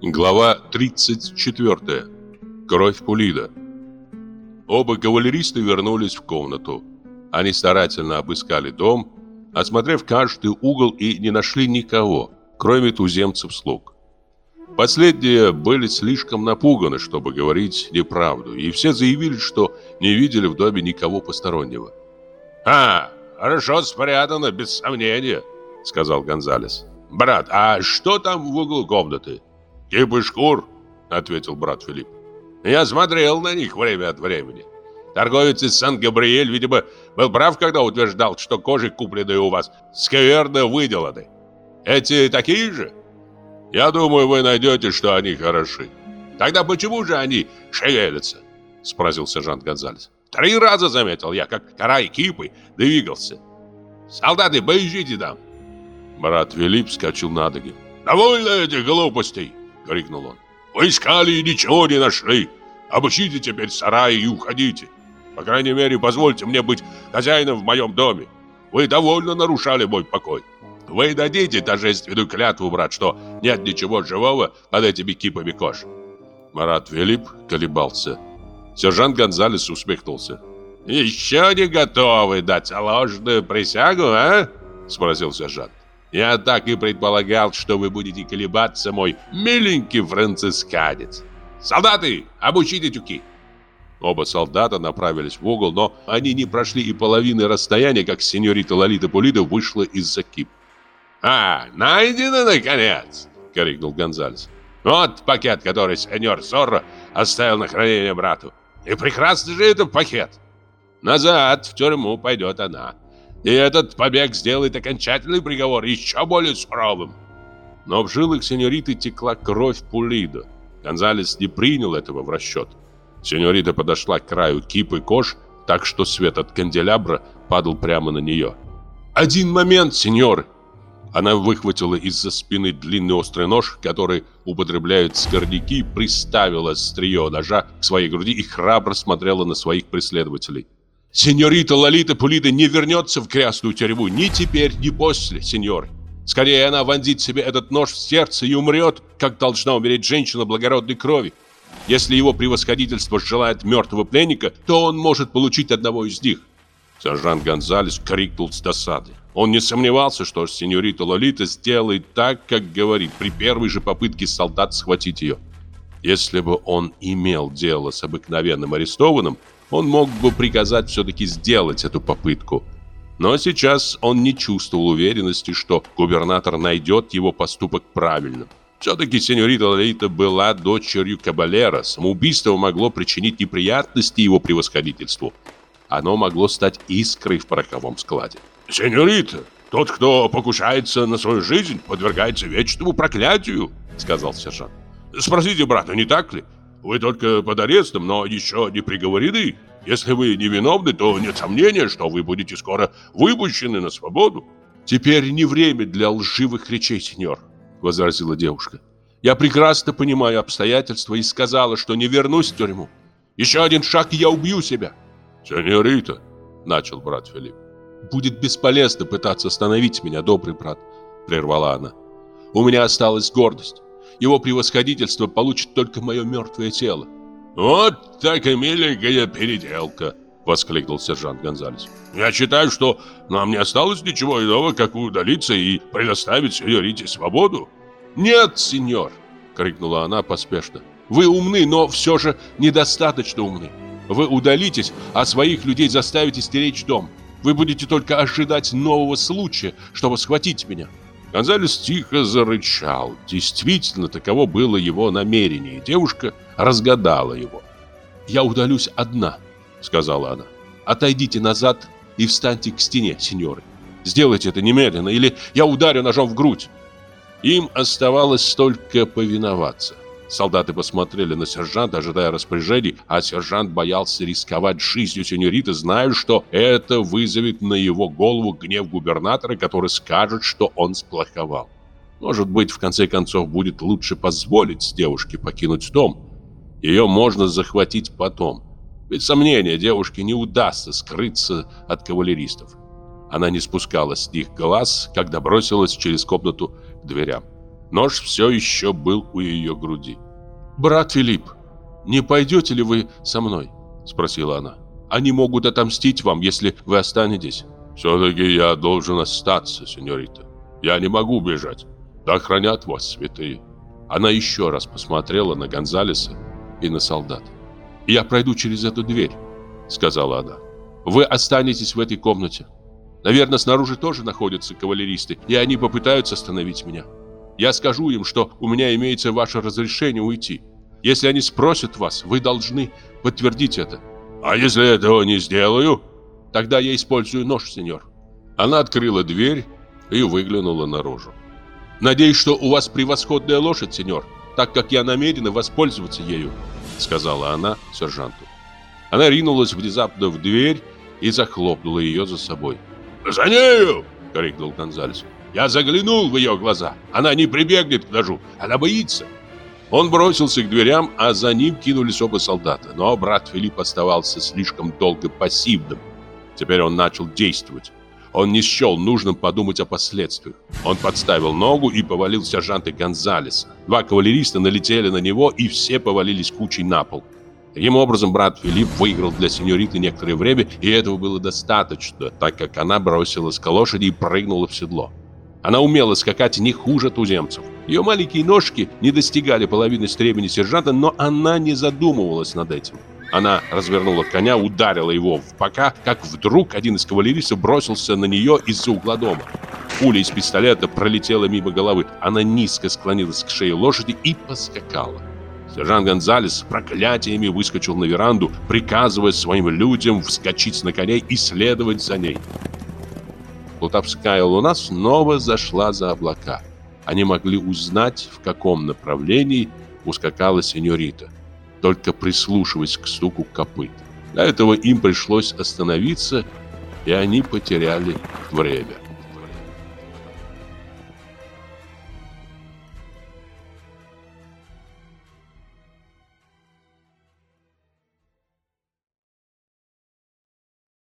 Глава 34. Кровь Пулида. Оба кавалериста вернулись в комнату. Они старательно обыскали дом, осмотрев каждый угол и не нашли никого, кроме туземцев-слуг. Последние были слишком напуганы, чтобы говорить неправду, и все заявили, что не видели в доме никого постороннего. «А, хорошо спрятано, без сомнения», — сказал Гонзалес. «Брат, а что там в углу комнаты?» «Кипы шкур», — ответил брат Филипп. «Я смотрел на них время от времени. Торговец из Сан-Габриэль, видимо, был прав, когда утверждал, что кожи, купленные у вас, скверно выделаны. Эти такие же?» «Я думаю, вы найдете, что они хороши». «Тогда почему же они шевелятся?» — спросил сержант Гонзалес. «Три раза заметил я, как карай кипы двигался. Солдаты, поезжите там!» Брат Филипп скачал на ноги. «Довольно этих глупостей!» — крикнул он. «Вы искали и ничего не нашли. Обыщите теперь сарай и уходите. По крайней мере, позвольте мне быть хозяином в моем доме. Вы довольно нарушали мой покой. Вы дадите торжественную клятву, брат, что нет ничего живого под этими кипами кож». Марат Филипп колебался. Сержант Гонзалес усмехнулся. «Еще не готовы дать ложную присягу, а?» Спросил сержант. Я так и предполагал, что вы будете колебаться, мой миленький францисканец. Солдаты, обучите тюки. Оба солдата направились в угол, но они не прошли и половины расстояния, как сеньорита Лолита Пулида вышла из-за кип. «А, найдено, наконец!» — крикнул Гонзалес. «Вот пакет, который сеньор Сорро оставил на хранение брату. И прекрасный же это пакет! Назад в тюрьму пойдет она. И этот побег сделает окончательный приговор еще более суровым. Но в жилах сеньориты текла кровь Пулидо. Гонзалес не принял этого в расчет. Сеньорита подошла к краю кипы кож, так что свет от канделябра падал прямо на нее. «Один момент, сеньор!» Она выхватила из-за спины длинный острый нож, который употребляют скорняки, приставила острие ножа к своей груди и храбро смотрела на своих преследователей. Сеньорита Лолита Пулида не вернется в красную тюрьму ни теперь, ни после, сеньор. Скорее она вонзит себе этот нож в сердце и умрет, как должна умереть женщина благородной крови. Если его превосходительство желает мертвого пленника, то он может получить одного из них. Сержант Гонзалес крикнул с досады. Он не сомневался, что сеньорита Лолита сделает так, как говорит, при первой же попытке солдат схватить ее. Если бы он имел дело с обыкновенным арестованным, он мог бы приказать все-таки сделать эту попытку. Но сейчас он не чувствовал уверенности, что губернатор найдет его поступок правильным. Все-таки сеньорита Лолита была дочерью кабалера. Самоубийство могло причинить неприятности его превосходительству. Оно могло стать искрой в пороховом складе. «Сеньорита, тот, кто покушается на свою жизнь, подвергается вечному проклятию», — сказал сержант. «Спросите брата, не так ли? Вы только под арестом, но еще не приговорены. Если вы невиновны, то нет сомнения, что вы будете скоро выпущены на свободу. Теперь не время для лживых речей, сеньор, возразила девушка. Я прекрасно понимаю обстоятельства и сказала, что не вернусь в тюрьму. Еще один шаг, и я убью себя. Сеньорита, начал брат Филипп. Будет бесполезно пытаться остановить меня, добрый брат, прервала она. У меня осталась гордость. Его превосходительство получит только мое мертвое тело. «Вот так и миленькая переделка!» — воскликнул сержант Гонзалес. «Я считаю, что нам не осталось ничего иного, как удалиться и предоставить сеньорите свободу». «Нет, сеньор!» — крикнула она поспешно. «Вы умны, но все же недостаточно умны. Вы удалитесь, а своих людей заставите стеречь дом. Вы будете только ожидать нового случая, чтобы схватить меня. Гонзалес тихо зарычал. Действительно, таково было его намерение. Девушка разгадала его. «Я удалюсь одна», — сказала она. «Отойдите назад и встаньте к стене, сеньоры. Сделайте это немедленно, или я ударю ножом в грудь». Им оставалось только повиноваться. Солдаты посмотрели на сержанта, ожидая распоряжений, а сержант боялся рисковать жизнью сеньориты, зная, что это вызовет на его голову гнев губернатора, который скажет, что он сплоховал. Может быть, в конце концов, будет лучше позволить девушке покинуть дом. Ее можно захватить потом. Без сомнения, девушке не удастся скрыться от кавалеристов. Она не спускала с них глаз, когда бросилась через комнату к дверям. Нож все еще был у ее груди. «Брат Филипп, не пойдете ли вы со мной?» – спросила она. «Они могут отомстить вам, если вы останетесь». «Все-таки я должен остаться, сеньорита. Я не могу бежать. Да хранят вас святые». Она еще раз посмотрела на Гонзалеса и на солдат. «Я пройду через эту дверь», — сказала она. «Вы останетесь в этой комнате. Наверное, снаружи тоже находятся кавалеристы, и они попытаются остановить меня. Я скажу им, что у меня имеется ваше разрешение уйти. Если они спросят вас, вы должны подтвердить это». «А если этого не сделаю?» «Тогда я использую нож, сеньор». Она открыла дверь и выглянула наружу. «Надеюсь, что у вас превосходная лошадь, сеньор, так как я намерена воспользоваться ею», — сказала она сержанту. Она ринулась внезапно в дверь и захлопнула ее за собой. «За нею!» — крикнул Гонзалес. «Я заглянул в ее глаза. Она не прибегнет к ножу. Она боится». Он бросился к дверям, а за ним кинулись оба солдата. Но брат Филипп оставался слишком долго пассивным. Теперь он начал действовать. Он не счел нужным подумать о последствиях. Он подставил ногу и повалил сержанта Гонзалеса. Два кавалериста налетели на него, и все повалились кучей на пол. Таким образом, брат Филипп выиграл для сеньориты некоторое время, и этого было достаточно, так как она бросилась к лошади и прыгнула в седло. Она умела скакать не хуже туземцев. Ее маленькие ножки не достигали половины стремени сержанта, но она не задумывалась над этим. Она развернула коня, ударила его в бока, как вдруг один из кавалеристов бросился на нее из-за угла дома. Пуля из пистолета пролетела мимо головы. Она низко склонилась к шее лошади и поскакала. Сержант Гонзалес с проклятиями выскочил на веранду, приказывая своим людям вскочить на коней и следовать за ней. Плутовская луна снова зашла за облака. Они могли узнать, в каком направлении ускакала сеньорита только прислушиваясь к стуку копыт. Для этого им пришлось остановиться, и они потеряли время.